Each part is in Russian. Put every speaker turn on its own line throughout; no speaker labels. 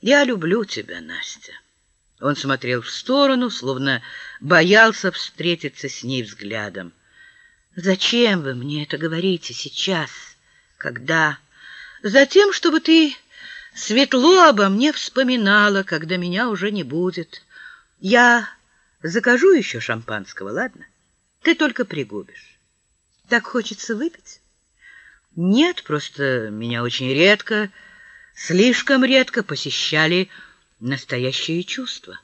Я люблю тебя, Настя. Он смотрел в сторону, словно боялся встретиться с ней взглядом. Зачем вы мне это говорите сейчас? Когда? Затем, чтобы ты светло обо мне вспоминала, когда меня уже не будет. Я закажу еще шампанского, ладно? Ты только пригубишь. Так хочется выпить? Нет, просто меня очень редко, слишком редко посещали настоящие чувства.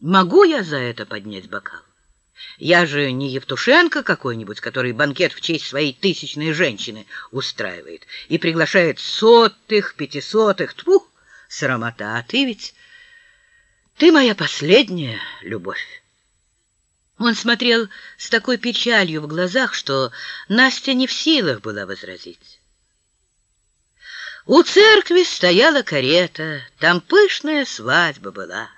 Могу я за это поднять бокал? Я же не Евтушенко какой-нибудь, который банкет в честь своей тысячной женщины устраивает и приглашает сотых, пятисотых. Тьфу, срамота, а ты ведь... Ты моя последняя любовь. Он смотрел с такой печалью в глазах, что Настя не в силах была возразить. У церкви стояла карета, там пышная свадьба была.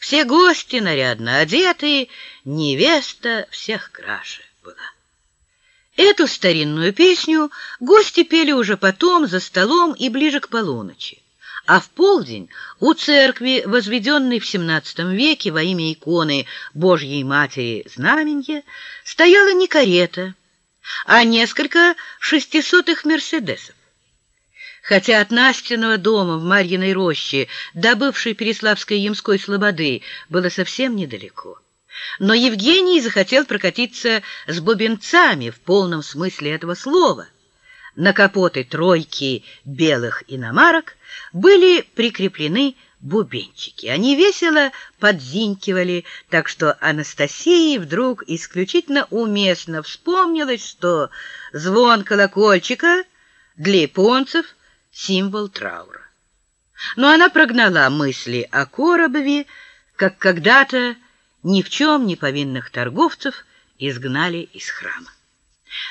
Все гости нарядно одетые, невеста всех краше была. Эту старинную песню гости пели уже потом, за столом и ближе к полуночи. А в полдень у церкви, возведенной в XVII веке во имя иконы Божьей Матери Знаменье, стояла не карета, а несколько шестисотых «Мерседесов». Хотя от Настиного дома в Марьиной роще до бывшей Переславской Ямской слободы было совсем недалеко. Но Евгений захотел прокатиться с бубенцами в полном смысле этого слова. На капоты тройки белых иномарок были прикреплены бубенчики. Они весело подзинкивали, так что Анастасии вдруг исключительно уместно вспомнилось, что звон колокольчика для японцев — символ траура. Но она прогнала мысли о Коробове, как когда-то ни в чем не повинных торговцев изгнали из храма.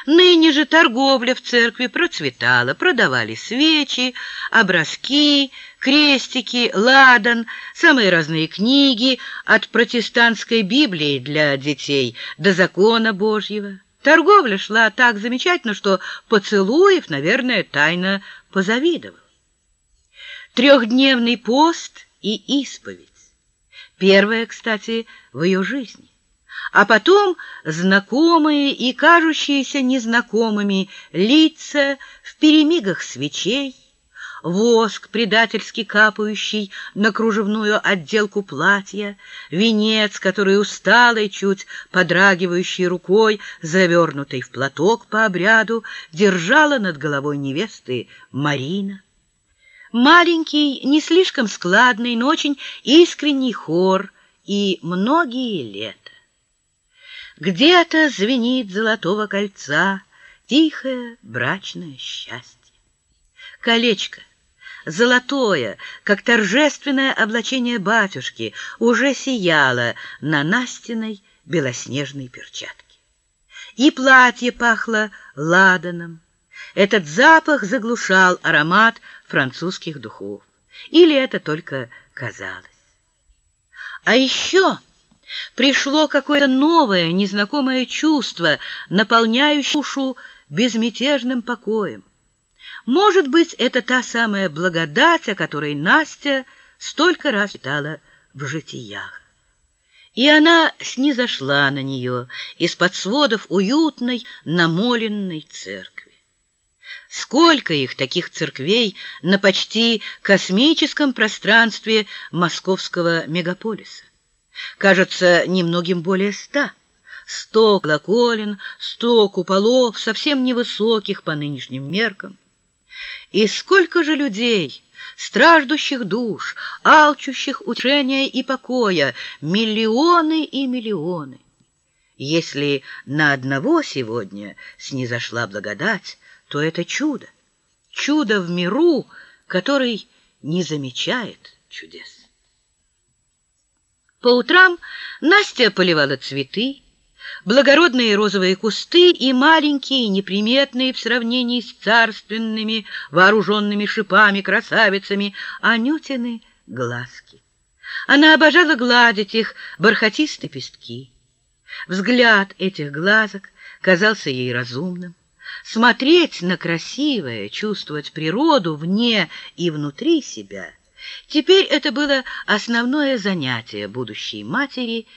Ныне же торговля в церкви процветала, продавали свечи, образки, крестики, ладан, самые разные книги, от протестантской Библии для детей до закона Божьего. Торговля шла так замечательно, что Поцелуев, наверное, тайно позавидовал. Трехдневный пост и исповедь. Первая, кстати, в ее жизни. А потом знакомые и кажущиеся незнакомыми лица в перемигах свечей, воск, предательски капающий на кружевную отделку платья, венец, который усталой, чуть подрагивающей рукой, завернутый в платок по обряду, держала над головой невесты Марина. Маленький, не слишком складный, но очень искренний хор и многие лета. Где-то звенит золотого кольца тихое брачное счастье. Колечко — золотое, как торжественное облачение батюшки, уже сияло на Настиной белоснежной перчатке. И платье пахло ладаном. Этот запах заглушал аромат французских духов. Или это только казалось? А еще пришло какое-то новое, незнакомое чувство, наполняющее душу безмятежным покоем. Может быть, это та самая благодать, о которой Настя столько раз читала в житиях. И она снизошла на нее из-под сводов уютной, намоленной церкви. Сколько их, таких церквей, на почти космическом пространстве московского мегаполиса? Кажется, немногим более ста. Сто колоколен, сто куполов, совсем невысоких по нынешним меркам. И сколько же людей, страждущих душ, алчущих утешения и покоя, миллионы и миллионы. Если на одного сегодня снизошла благодать, то это чудо. Чудо в миру, который не замечает чудес. По утрам Настя поливала цветы, благородные розовые кусты и маленькие, неприметные в сравнении с царственными, вооруженными шипами красавицами, Анютины глазки. Она обожала гладить их бархатистые пестки. Взгляд этих глазок казался ей разумным. Смотреть на красивое, чувствовать природу вне и внутри себя Теперь это было основное занятие будущей матери